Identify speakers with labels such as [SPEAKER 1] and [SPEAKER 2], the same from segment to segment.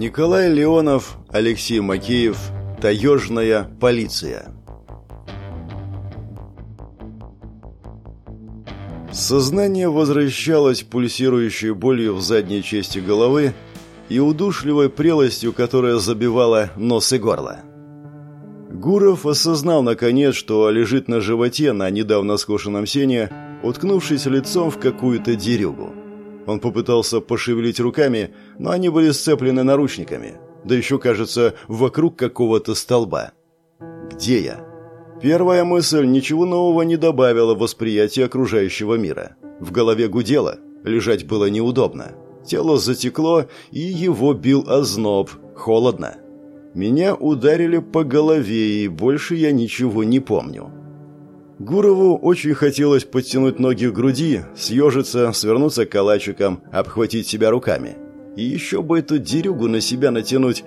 [SPEAKER 1] Николай Леонов, Алексей Макеев, Таежная полиция. Сознание возвращалось пульсирующей болью в задней части головы и удушливой прелостью, которая забивала нос и горло. Гуров осознал наконец, что лежит на животе на недавно скошенном сене, уткнувшись лицом в какую-то дерюгу. Он попытался пошевелить руками, но они были сцеплены наручниками, да еще, кажется, вокруг какого-то столба. «Где я?» Первая мысль ничего нового не добавила в восприятие окружающего мира. В голове гудело, лежать было неудобно. Тело затекло, и его бил озноб, холодно. Меня ударили по голове, и больше я ничего не помню. Гурову очень хотелось подтянуть ноги к груди, съежиться, свернуться калачиком, обхватить себя руками. И еще бы эту дерюгу на себя натянуть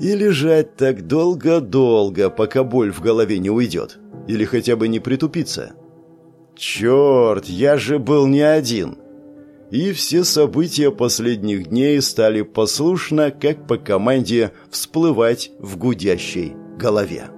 [SPEAKER 1] и лежать так долго-долго, пока боль в голове не уйдет. Или хотя бы не притупиться. Черт, я же был не один и все события последних дней стали послушно, как по команде, всплывать в гудящей голове.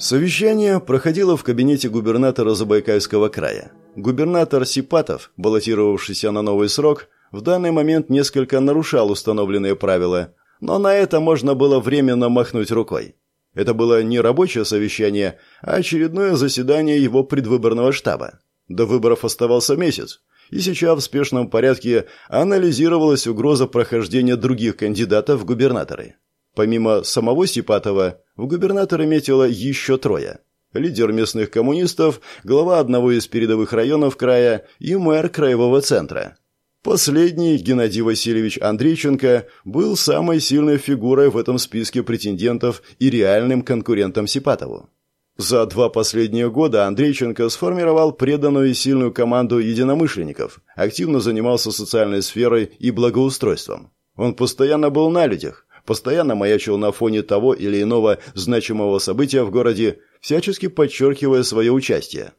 [SPEAKER 1] Совещание проходило в кабинете губернатора Забайкальского края. Губернатор Сипатов, баллотировавшийся на новый срок, в данный момент несколько нарушал установленные правила, но на это можно было временно махнуть рукой. Это было не рабочее совещание, а очередное заседание его предвыборного штаба. До выборов оставался месяц, и сейчас в спешном порядке анализировалась угроза прохождения других кандидатов в губернаторы. Помимо самого Сипатова, в губернаторы метило еще трое. Лидер местных коммунистов, глава одного из передовых районов края и мэр краевого центра. Последний, Геннадий Васильевич Андрейченко, был самой сильной фигурой в этом списке претендентов и реальным конкурентом Сипатову. За два последние года Андрейченко сформировал преданную и сильную команду единомышленников, активно занимался социальной сферой и благоустройством. Он постоянно был на людях, постоянно маячил на фоне того или иного значимого события в городе, всячески подчеркивая свое участие.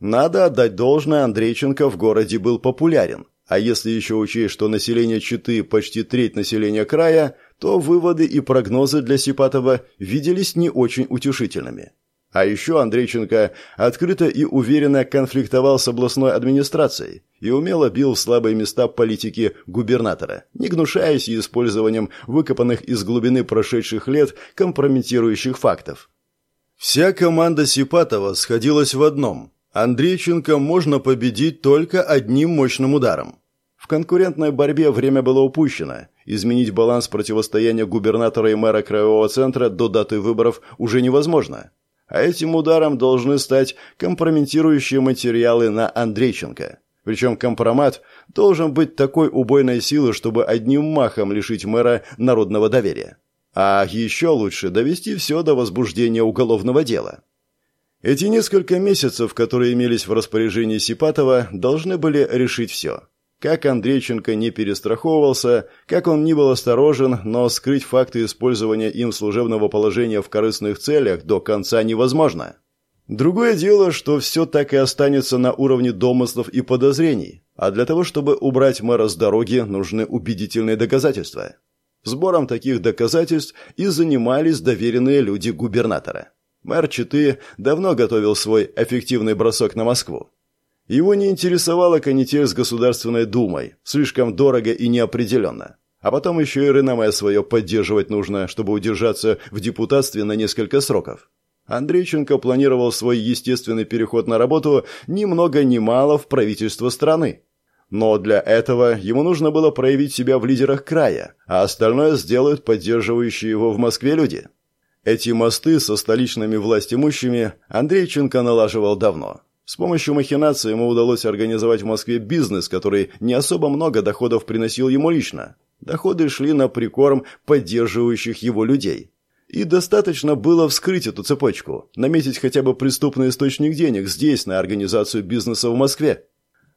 [SPEAKER 1] Надо отдать должное, Андрейченко в городе был популярен, а если еще учесть, что население Читы почти треть населения края, то выводы и прогнозы для Сипатова виделись не очень утешительными. А еще Андрейченко открыто и уверенно конфликтовал с областной администрацией и умело бил в слабые места политики губернатора, не гнушаясь использованием выкопанных из глубины прошедших лет компрометирующих фактов. Вся команда Сипатова сходилась в одном – Андрейченко можно победить только одним мощным ударом. В конкурентной борьбе время было упущено. Изменить баланс противостояния губернатора и мэра краевого центра до даты выборов уже невозможно а этим ударом должны стать компрометирующие материалы на Андрейченко. Причем компромат должен быть такой убойной силы, чтобы одним махом лишить мэра народного доверия. А еще лучше довести все до возбуждения уголовного дела. Эти несколько месяцев, которые имелись в распоряжении Сипатова, должны были решить все. Как Андрейченко не перестраховывался, как он не был осторожен, но скрыть факты использования им служебного положения в корыстных целях до конца невозможно. Другое дело, что все так и останется на уровне домыслов и подозрений, а для того, чтобы убрать мэра с дороги, нужны убедительные доказательства. Сбором таких доказательств и занимались доверенные люди губернатора. Мэр Читы давно готовил свой эффективный бросок на Москву. Его не интересовала канитель с Государственной Думой, слишком дорого и неопределенно. А потом еще и реноме свое поддерживать нужно, чтобы удержаться в депутатстве на несколько сроков. Андрейченко планировал свой естественный переход на работу ни много ни мало в правительство страны. Но для этого ему нужно было проявить себя в лидерах края, а остальное сделают поддерживающие его в Москве люди. Эти мосты со столичными властимущими Андрейченко налаживал давно. С помощью махинации ему удалось организовать в Москве бизнес, который не особо много доходов приносил ему лично. Доходы шли на прикорм поддерживающих его людей. И достаточно было вскрыть эту цепочку, наметить хотя бы преступный источник денег здесь, на организацию бизнеса в Москве.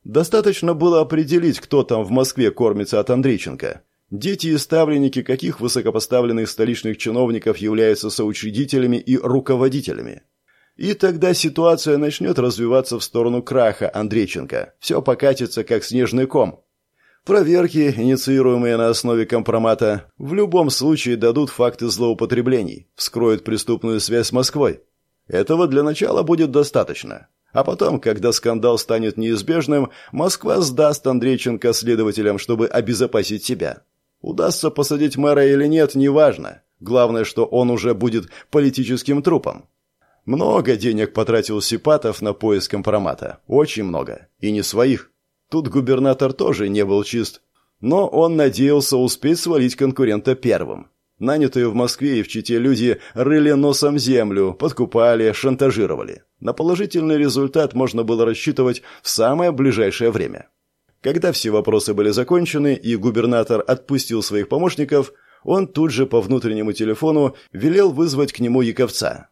[SPEAKER 1] Достаточно было определить, кто там в Москве кормится от Андрейченко. Дети и ставленники каких высокопоставленных столичных чиновников являются соучредителями и руководителями. И тогда ситуация начнет развиваться в сторону краха Андрейченко. Все покатится, как снежный ком. Проверки, инициируемые на основе компромата, в любом случае дадут факты злоупотреблений, вскроют преступную связь с Москвой. Этого для начала будет достаточно. А потом, когда скандал станет неизбежным, Москва сдаст Андрейченко следователям, чтобы обезопасить себя. Удастся посадить мэра или нет, неважно. Главное, что он уже будет политическим трупом. Много денег потратил Сипатов на поиск компромата. Очень много. И не своих. Тут губернатор тоже не был чист. Но он надеялся успеть свалить конкурента первым. Нанятые в Москве и в Чите люди рыли носом землю, подкупали, шантажировали. На положительный результат можно было рассчитывать в самое ближайшее время. Когда все вопросы были закончены и губернатор отпустил своих помощников, он тут же по внутреннему телефону велел вызвать к нему Яковца.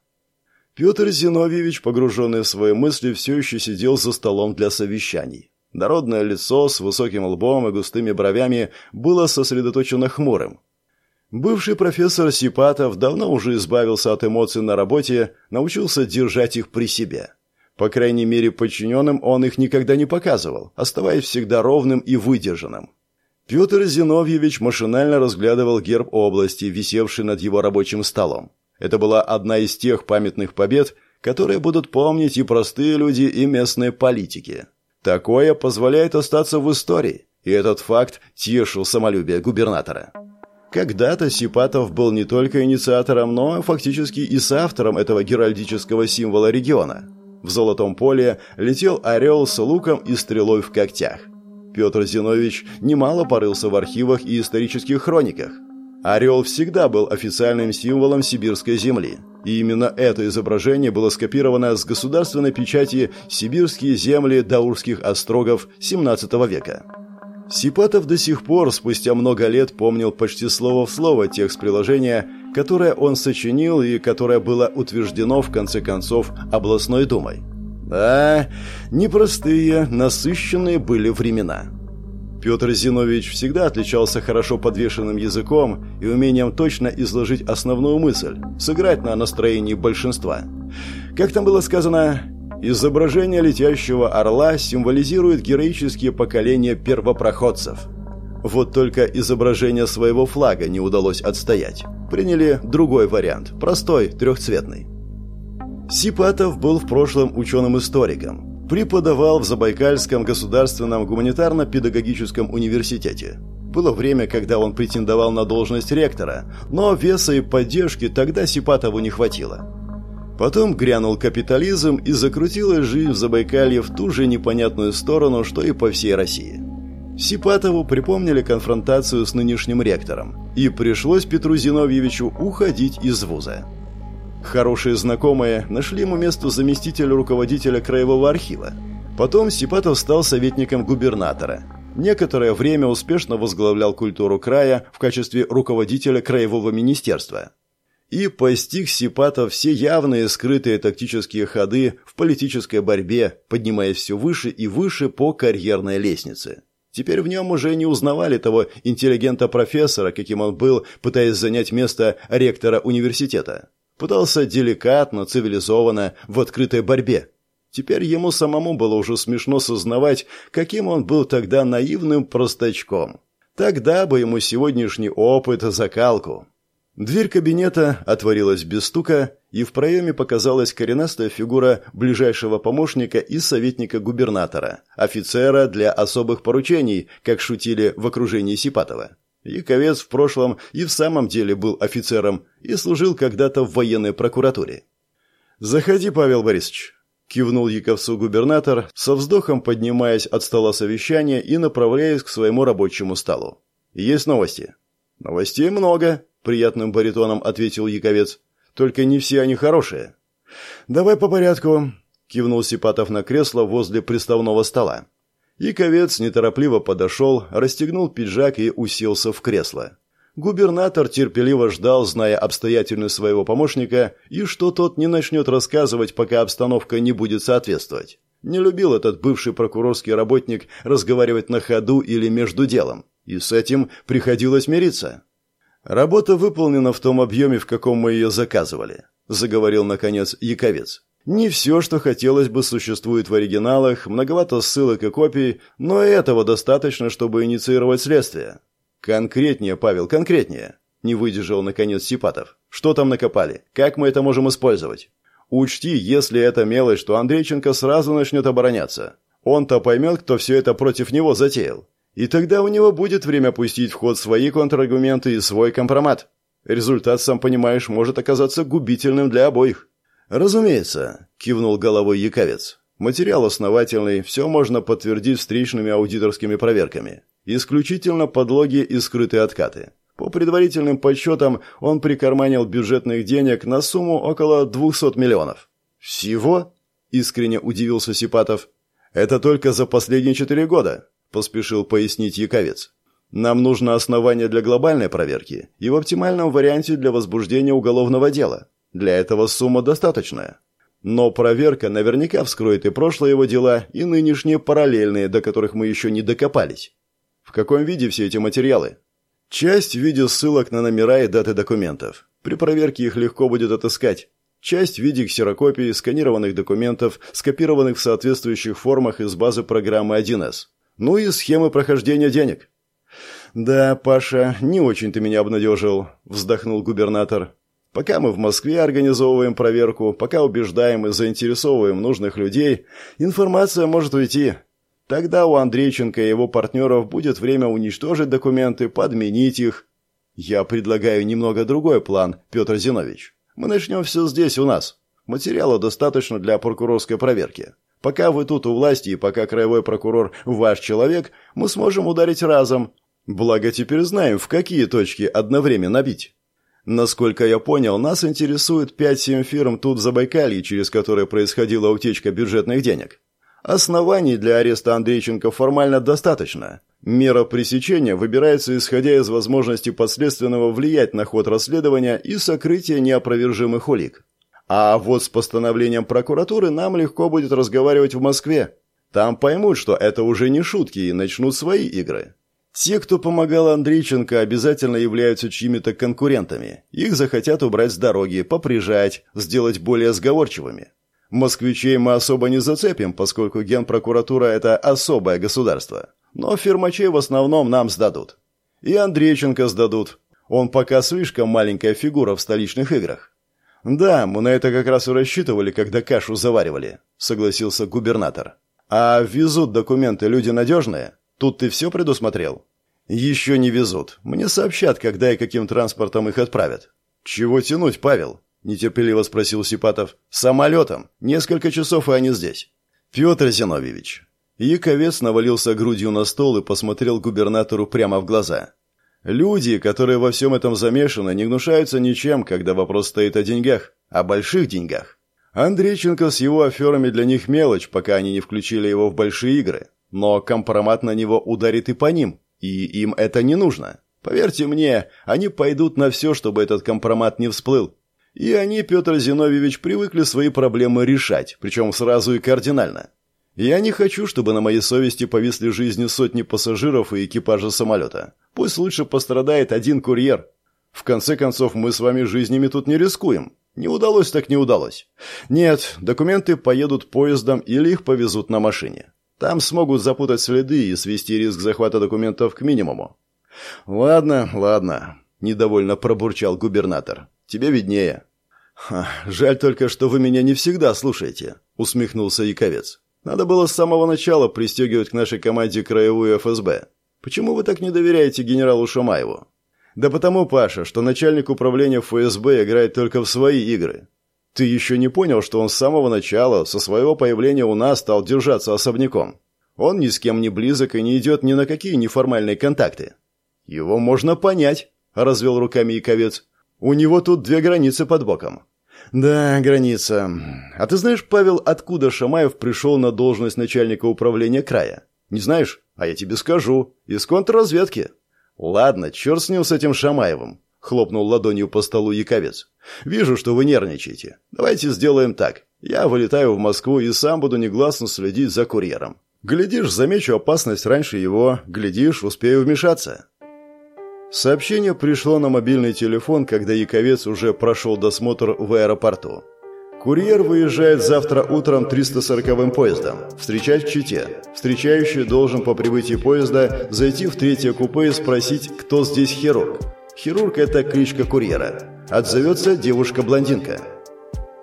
[SPEAKER 1] Петр Зиновьевич, погруженный в свои мысли, все еще сидел за столом для совещаний. Народное лицо с высоким лбом и густыми бровями было сосредоточено хмурым. Бывший профессор Сипатов давно уже избавился от эмоций на работе, научился держать их при себе. По крайней мере, подчиненным он их никогда не показывал, оставаясь всегда ровным и выдержанным. Петр Зиновьевич машинально разглядывал герб области, висевший над его рабочим столом. Это была одна из тех памятных побед, которые будут помнить и простые люди, и местные политики. Такое позволяет остаться в истории, и этот факт тешил самолюбие губернатора. Когда-то Сипатов был не только инициатором, но фактически и соавтором этого геральдического символа региона. В золотом поле летел орел с луком и стрелой в когтях. Петр Зинович немало порылся в архивах и исторических хрониках. Орел всегда был официальным символом сибирской земли. И именно это изображение было скопировано с государственной печати «Сибирские земли Даурских острогов» XVII века. Сипатов до сих пор, спустя много лет, помнил почти слово в слово текст приложения, которое он сочинил и которое было утверждено, в конце концов, областной думой. Да, непростые, насыщенные были времена. Петр Зинович всегда отличался хорошо подвешенным языком и умением точно изложить основную мысль, сыграть на настроении большинства. Как там было сказано, изображение летящего орла символизирует героические поколения первопроходцев. Вот только изображение своего флага не удалось отстоять. Приняли другой вариант, простой, трехцветный. Сипатов был в прошлом ученым-историком, Преподавал в Забайкальском государственном гуманитарно-педагогическом университете. Было время, когда он претендовал на должность ректора, но веса и поддержки тогда Сипатову не хватило. Потом грянул капитализм и закрутилась жизнь в Забайкалье в ту же непонятную сторону, что и по всей России. Сипатову припомнили конфронтацию с нынешним ректором, и пришлось Петру Зиновьевичу уходить из вуза. Хорошие знакомые нашли ему место заместителя руководителя краевого архива. Потом Сипатов стал советником губернатора. Некоторое время успешно возглавлял культуру края в качестве руководителя краевого министерства. И постиг Сипатов все явные скрытые тактические ходы в политической борьбе, поднимаясь все выше и выше по карьерной лестнице. Теперь в нем уже не узнавали того интеллигента-профессора, каким он был, пытаясь занять место ректора университета. Пытался деликатно, цивилизованно, в открытой борьбе. Теперь ему самому было уже смешно сознавать, каким он был тогда наивным простачком. Тогда бы ему сегодняшний опыт закалку. Дверь кабинета отворилась без стука, и в проеме показалась коренастая фигура ближайшего помощника и советника губернатора, офицера для особых поручений, как шутили в окружении Сипатова. Яковец в прошлом и в самом деле был офицером и служил когда-то в военной прокуратуре. «Заходи, Павел Борисович», – кивнул Яковцу губернатор, со вздохом поднимаясь от стола совещания и направляясь к своему рабочему столу. «Есть новости?» «Новостей много», – приятным баритоном ответил Яковец. «Только не все они хорошие». «Давай по порядку», – кивнул Сипатов на кресло возле приставного стола. Яковец неторопливо подошел, расстегнул пиджак и уселся в кресло. Губернатор терпеливо ждал, зная обстоятельность своего помощника, и что тот не начнет рассказывать, пока обстановка не будет соответствовать. Не любил этот бывший прокурорский работник разговаривать на ходу или между делом, и с этим приходилось мириться. «Работа выполнена в том объеме, в каком мы ее заказывали», – заговорил, наконец, Яковец. Не все, что хотелось бы, существует в оригиналах, многовато ссылок и копий, но этого достаточно, чтобы инициировать следствие. Конкретнее, Павел, конкретнее. Не выдержал, наконец, Сипатов. Что там накопали? Как мы это можем использовать? Учти, если это мелочь, то Андрейченко сразу начнет обороняться. Он-то поймет, кто все это против него затеял. И тогда у него будет время пустить в ход свои контраргументы и свой компромат. Результат, сам понимаешь, может оказаться губительным для обоих. «Разумеется», – кивнул головой Яковец. «Материал основательный, все можно подтвердить встречными аудиторскими проверками. Исключительно подлоги и скрытые откаты. По предварительным подсчетам, он прикарманил бюджетных денег на сумму около 200 миллионов. «Всего?» – искренне удивился Сипатов. «Это только за последние четыре года», – поспешил пояснить Яковец. «Нам нужно основание для глобальной проверки и в оптимальном варианте для возбуждения уголовного дела. Для этого сумма достаточная. Но проверка наверняка вскроет и прошлые его дела, и нынешние параллельные, до которых мы еще не докопались. В каком виде все эти материалы? Часть в виде ссылок на номера и даты документов. При проверке их легко будет отыскать. Часть в виде ксерокопий, сканированных документов, скопированных в соответствующих формах из базы программы 1С. Ну и схемы прохождения денег. «Да, Паша, не очень ты меня обнадежил», – вздохнул губернатор. «Пока мы в Москве организовываем проверку, пока убеждаем и заинтересовываем нужных людей, информация может уйти. Тогда у Андрейченко и его партнеров будет время уничтожить документы, подменить их. Я предлагаю немного другой план, Петр Зинович. Мы начнем все здесь, у нас. Материала достаточно для прокурорской проверки. Пока вы тут у власти и пока краевой прокурор ваш человек, мы сможем ударить разом. Благо теперь знаем, в какие точки одновременно бить. Насколько я понял, нас интересует 5-7 фирм тут в Забайкалье, через которые происходила утечка бюджетных денег. Оснований для ареста Андрейченко формально достаточно. Мера пресечения выбирается исходя из возможности подследственного влиять на ход расследования и сокрытия неопровержимых улик. А вот с постановлением прокуратуры нам легко будет разговаривать в Москве. Там поймут, что это уже не шутки и начнут свои игры. Те, кто помогал Андрейченко, обязательно являются чьими-то конкурентами. Их захотят убрать с дороги, поприжать, сделать более сговорчивыми. Москвичей мы особо не зацепим, поскольку генпрокуратура – это особое государство. Но фирмачей в основном нам сдадут. И Андрейченко сдадут. Он пока слишком маленькая фигура в столичных играх. «Да, мы на это как раз и рассчитывали, когда кашу заваривали», – согласился губернатор. «А везут документы люди надежные? Тут ты все предусмотрел?» «Еще не везут. Мне сообщат, когда и каким транспортом их отправят». «Чего тянуть, Павел?» – нетерпеливо спросил Сипатов. «Самолетом. Несколько часов, и они здесь». «Петр Зиновьевич». Яковец навалился грудью на стол и посмотрел губернатору прямо в глаза. «Люди, которые во всем этом замешаны, не гнушаются ничем, когда вопрос стоит о деньгах, о больших деньгах. Андрейченко с его аферами для них мелочь, пока они не включили его в большие игры. Но компромат на него ударит и по ним, и им это не нужно. Поверьте мне, они пойдут на все, чтобы этот компромат не всплыл. И они, Петр Зиновьевич, привыкли свои проблемы решать, причем сразу и кардинально. Я не хочу, чтобы на моей совести повисли жизни сотни пассажиров и экипажа самолета. Пусть лучше пострадает один курьер. В конце концов, мы с вами жизнями тут не рискуем. Не удалось так не удалось. Нет, документы поедут поездом или их повезут на машине. Там смогут запутать следы и свести риск захвата документов к минимуму. Ладно, ладно, недовольно пробурчал губернатор. Тебе виднее. Ха, жаль только, что вы меня не всегда слушаете, усмехнулся Яковец. Надо было с самого начала пристегивать к нашей команде краевую ФСБ. Почему вы так не доверяете генералу Шамаеву? Да потому, Паша, что начальник управления ФСБ играет только в свои игры. Ты еще не понял, что он с самого начала, со своего появления у нас, стал держаться особняком. Он ни с кем не близок и не идет ни на какие неформальные контакты. Его можно понять, развел руками Яковец. У него тут две границы под боком. Да, граница. А ты знаешь, Павел, откуда Шамаев пришел на должность начальника управления края? Не знаешь? А я тебе скажу. Из контрразведки. Ладно, черт с ним с этим Шамаевым. Хлопнул ладонью по столу Яковец. Вижу, что вы нервничаете. Давайте сделаем так. Я вылетаю в Москву и сам буду негласно следить за курьером. Глядишь, замечу опасность раньше его. Глядишь, успею вмешаться. Сообщение пришло на мобильный телефон, когда Яковец уже прошел досмотр в аэропорту. Курьер выезжает завтра утром 340-м поездом. Встречать в Чите. Встречающий должен по прибытии поезда зайти в третье купе и спросить, кто здесь хирург. Хирург – это кличка курьера. Отзовется девушка-блондинка.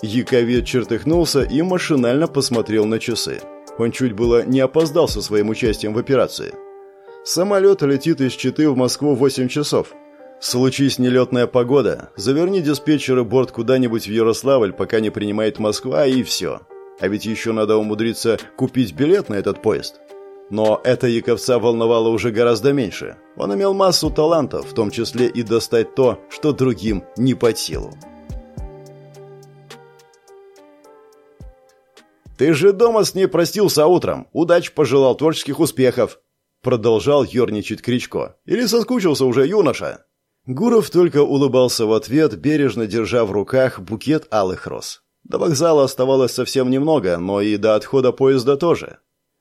[SPEAKER 1] Яковет чертыхнулся и машинально посмотрел на часы. Он чуть было не опоздал со своим участием в операции. Самолет летит из Читы в Москву в 8 часов. Случись нелетная погода, заверни диспетчера борт куда-нибудь в Ярославль, пока не принимает Москва, и все. А ведь еще надо умудриться купить билет на этот поезд. Но это Яковца волновало уже гораздо меньше. Он имел массу талантов, в том числе и достать то, что другим не под силу. «Ты же дома с ней простился утром. Удач пожелал творческих успехов!» Продолжал ерничать Кричко. «Или соскучился уже юноша?» Гуров только улыбался в ответ, бережно держа в руках букет алых роз. До вокзала оставалось совсем немного, но и до отхода поезда тоже.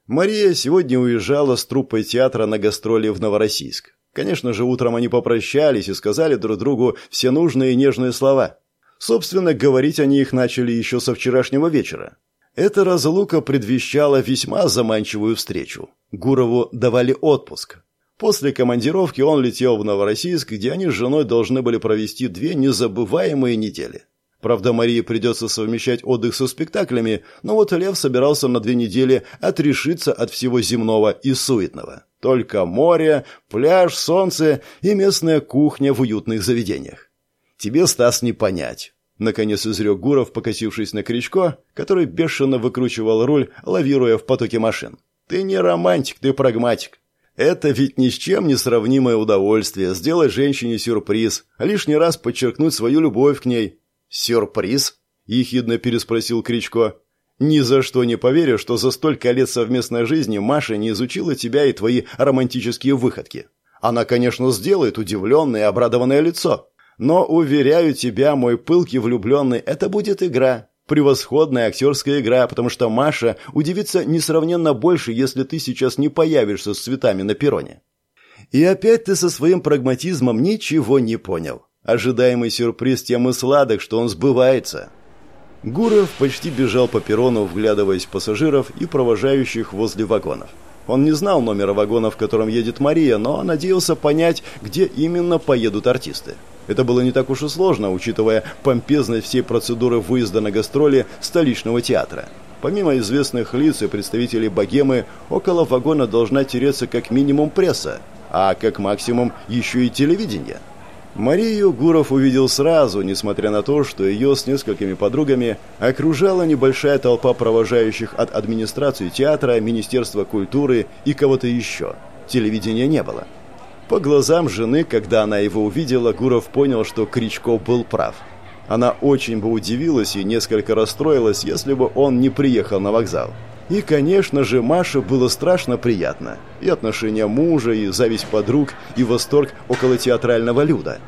[SPEAKER 1] Мария сегодня уезжала с труппой театра на гастроли в Новороссийск. Конечно же, утром они попрощались и сказали друг другу все нужные и нежные слова. Собственно, говорить они их начали еще со вчерашнего вечера. Эта разлука предвещала весьма заманчивую встречу. Гурову давали отпуск. После командировки он летел в Новороссийск, где они с женой должны были провести две незабываемые недели. Правда, Марии придется совмещать отдых со спектаклями, но вот Лев собирался на две недели отрешиться от всего земного и суетного. Только море, пляж, солнце и местная кухня в уютных заведениях. Тебе, Стас, не понять. Наконец изрек Гуров, покосившись на Кричко, который бешено выкручивал руль, лавируя в потоке машин. «Ты не романтик, ты прагматик. Это ведь ни с чем не сравнимое удовольствие сделать женщине сюрприз, лишний раз подчеркнуть свою любовь к ней. «Сюрприз?» – ехидно переспросил Кричко. «Ни за что не поверю, что за столько лет совместной жизни Маша не изучила тебя и твои романтические выходки. Она, конечно, сделает удивленное и обрадованное лицо. Но, уверяю тебя, мой пылкий влюбленный, это будет игра. Превосходная актерская игра, потому что Маша удивится несравненно больше, если ты сейчас не появишься с цветами на перроне. И опять ты со своим прагматизмом ничего не понял. Ожидаемый сюрприз тем и сладок, что он сбывается. Гуров почти бежал по перрону, вглядываясь в пассажиров и провожающих возле вагонов. Он не знал номера вагона, в котором едет Мария, но надеялся понять, где именно поедут артисты. Это было не так уж и сложно, учитывая помпезность всей процедуры выезда на гастроли столичного театра. Помимо известных лиц и представителей богемы, около вагона должна тереться как минимум пресса, а как максимум еще и телевидение. Марию Гуров увидел сразу, несмотря на то, что ее с несколькими подругами окружала небольшая толпа провожающих от администрации театра, Министерства культуры и кого-то еще. Телевидения не было. По глазам жены, когда она его увидела, Гуров понял, что Кричко был прав. Она очень бы удивилась и несколько расстроилась, если бы он не приехал на вокзал. И, конечно же, Маше было страшно приятно. И отношения мужа, и зависть подруг, и восторг около театрального люда.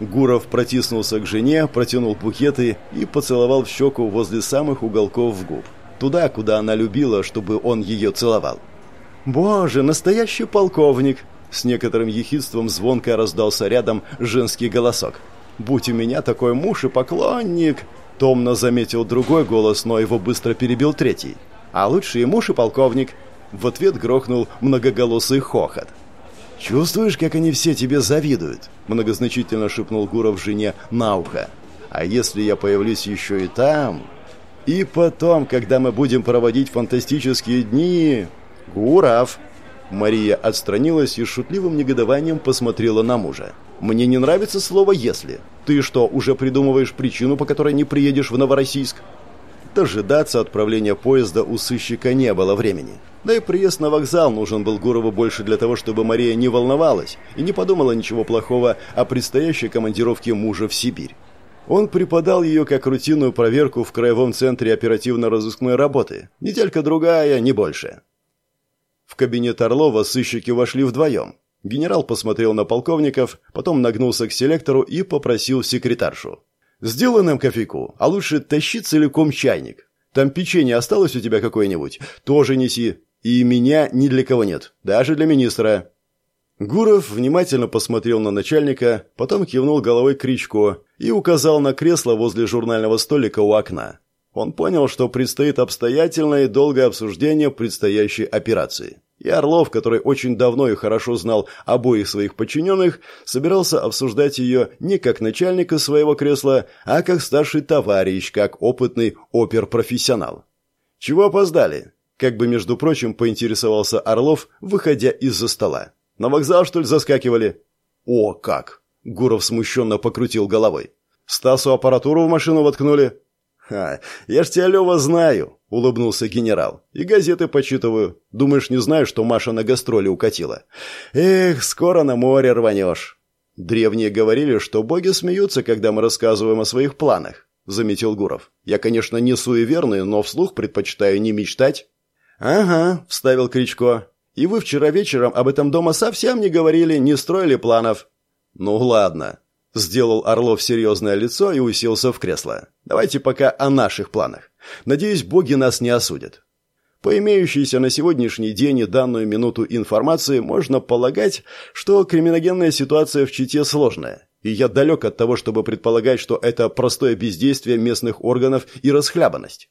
[SPEAKER 1] Гуров протиснулся к жене, протянул букеты и поцеловал в щеку возле самых уголков губ. Туда, куда она любила, чтобы он ее целовал. «Боже, настоящий полковник!» С некоторым ехидством звонко раздался рядом женский голосок. «Будь у меня такой муж и поклонник!» Томно заметил другой голос, но его быстро перебил третий. «А лучше и муж и полковник!» В ответ грохнул многоголосый хохот. «Чувствуешь, как они все тебе завидуют?» Многозначительно шепнул Гуров жене на ухо. «А если я появлюсь еще и там?» «И потом, когда мы будем проводить фантастические дни...» «Гуров!» Мария отстранилась и с шутливым негодованием посмотрела на мужа. «Мне не нравится слово «если». Ты что, уже придумываешь причину, по которой не приедешь в Новороссийск?» Дожидаться отправления поезда у сыщика не было времени. Да и приезд на вокзал нужен был Гурову больше для того, чтобы Мария не волновалась и не подумала ничего плохого о предстоящей командировке мужа в Сибирь. Он преподал ее как рутинную проверку в Краевом центре оперативно-розыскной работы. Неделька-другая, не больше. В кабинет Орлова сыщики вошли вдвоем. Генерал посмотрел на полковников, потом нагнулся к селектору и попросил секретаршу. «Сделай нам кофейку, а лучше тащи целиком чайник. Там печенье осталось у тебя какое-нибудь? Тоже неси. И меня ни для кого нет, даже для министра». Гуров внимательно посмотрел на начальника, потом кивнул головой Кричко и указал на кресло возле журнального столика у окна. Он понял, что предстоит обстоятельное и долгое обсуждение предстоящей операции. И Орлов, который очень давно и хорошо знал обоих своих подчиненных, собирался обсуждать ее не как начальника своего кресла, а как старший товарищ, как опытный оперпрофессионал. «Чего опоздали?» Как бы, между прочим, поинтересовался Орлов, выходя из-за стола. «На вокзал, что ли, заскакивали?» «О, как!» Гуров смущенно покрутил головой. «Стасу аппаратуру в машину воткнули?» «Ха, я ж тебя, Лева, знаю», — улыбнулся генерал. «И газеты почитываю. Думаешь, не знаю, что Маша на гастроли укатила? Эх, скоро на море рванешь». «Древние говорили, что боги смеются, когда мы рассказываем о своих планах», — заметил Гуров. «Я, конечно, не суеверный, но вслух предпочитаю не мечтать». «Ага», — вставил Кричко. «И вы вчера вечером об этом дома совсем не говорили, не строили планов». «Ну ладно», Сделал Орлов серьезное лицо и уселся в кресло. Давайте пока о наших планах. Надеюсь, боги нас не осудят. По имеющейся на сегодняшний день и данную минуту информации можно полагать, что криминогенная ситуация в Чите сложная. И я далек от того, чтобы предполагать, что это простое бездействие местных органов и расхлябанность.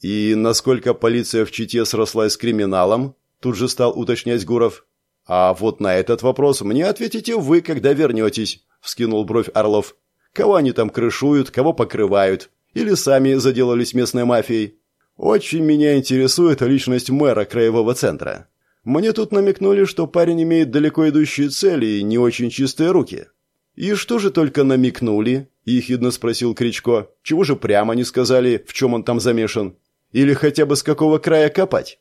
[SPEAKER 1] И насколько полиция в Чите срослась с криминалом, тут же стал уточнять Гуров. А вот на этот вопрос мне ответите вы, когда вернетесь вскинул бровь Орлов. Кого они там крышуют, кого покрывают? Или сами заделались местной мафией? Очень меня интересует личность мэра краевого центра. Мне тут намекнули, что парень имеет далеко идущие цели и не очень чистые руки. И что же только намекнули? ехидно спросил Кричко. Чего же прямо не сказали, в чем он там замешан? Или хотя бы с какого края копать?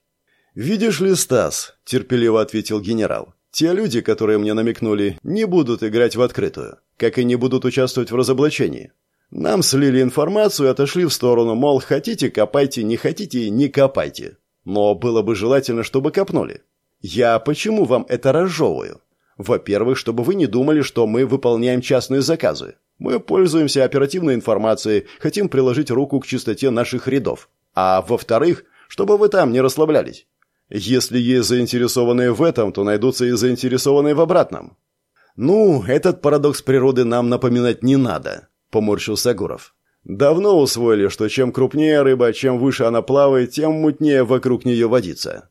[SPEAKER 1] «Видишь ли, Стас», — терпеливо ответил генерал, те люди, которые мне намекнули, не будут играть в открытую, как и не будут участвовать в разоблачении. Нам слили информацию и отошли в сторону, мол, хотите – копайте, не хотите – не копайте. Но было бы желательно, чтобы копнули. Я почему вам это разжевываю? Во-первых, чтобы вы не думали, что мы выполняем частные заказы. Мы пользуемся оперативной информацией, хотим приложить руку к чистоте наших рядов. А во-вторых, чтобы вы там не расслаблялись. Если есть заинтересованные в этом, то найдутся и заинтересованные в обратном. Ну, этот парадокс природы нам напоминать не надо, поморщился Гуров. Давно усвоили, что чем крупнее рыба, чем выше она плавает, тем мутнее вокруг нее водится.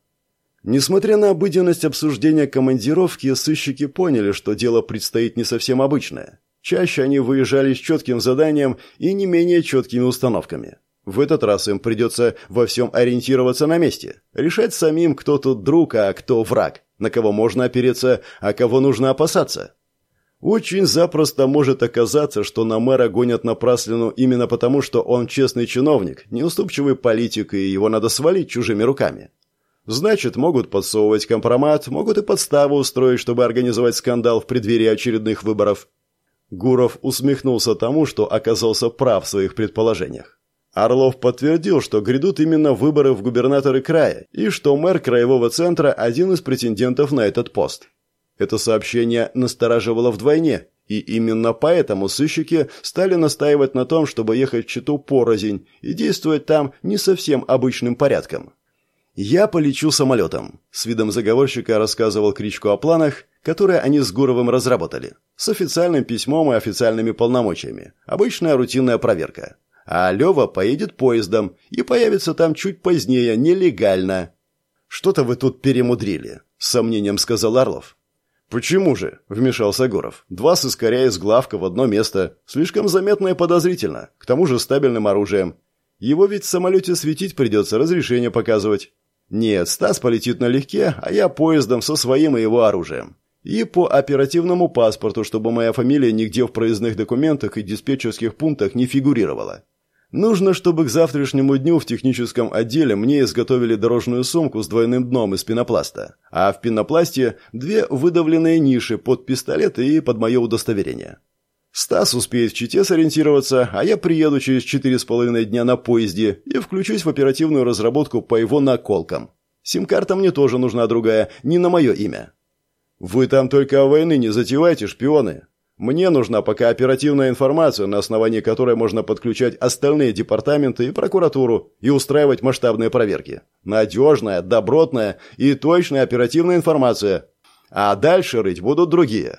[SPEAKER 1] Несмотря на обыденность обсуждения командировки, сыщики поняли, что дело предстоит не совсем обычное. Чаще они выезжали с четким заданием и не менее четкими установками. В этот раз им придется во всем ориентироваться на месте. Решать самим, кто тут друг, а кто враг. На кого можно опереться, а кого нужно опасаться. Очень запросто может оказаться, что на мэра гонят напраслину именно потому, что он честный чиновник, неуступчивый политик, и его надо свалить чужими руками. Значит, могут подсовывать компромат, могут и подставу устроить, чтобы организовать скандал в преддверии очередных выборов. Гуров усмехнулся тому, что оказался прав в своих предположениях. Орлов подтвердил, что грядут именно выборы в губернаторы края и что мэр краевого центра – один из претендентов на этот пост. Это сообщение настораживало вдвойне, и именно поэтому сыщики стали настаивать на том, чтобы ехать в Читу порознь и действовать там не совсем обычным порядком. «Я полечу самолетом», – с видом заговорщика рассказывал Кричку о планах, которые они с Гуровым разработали, с официальным письмом и официальными полномочиями. Обычная рутинная проверка а Лева поедет поездом и появится там чуть позднее, нелегально. «Что-то вы тут перемудрили», — с сомнением сказал Орлов. «Почему же?» – вмешался Гуров. «Два сыскаря из главка в одно место. Слишком заметно и подозрительно. К тому же стабильным оружием. Его ведь в самолете светить придется, разрешение показывать. Нет, Стас полетит налегке, а я поездом со своим и его оружием. И по оперативному паспорту, чтобы моя фамилия нигде в проездных документах и диспетчерских пунктах не фигурировала. Нужно, чтобы к завтрашнему дню в техническом отделе мне изготовили дорожную сумку с двойным дном из пенопласта, а в пенопласте две выдавленные ниши под пистолет и под мое удостоверение. Стас успеет в Чите сориентироваться, а я приеду через четыре с половиной дня на поезде и включусь в оперативную разработку по его наколкам. Сим-карта мне тоже нужна другая, не на мое имя. Вы там только о войны не затевайте, шпионы. Мне нужна пока оперативная информация, на основании которой можно подключать остальные департаменты и прокуратуру и устраивать масштабные проверки. Надежная, добротная и точная оперативная информация. А дальше рыть будут другие.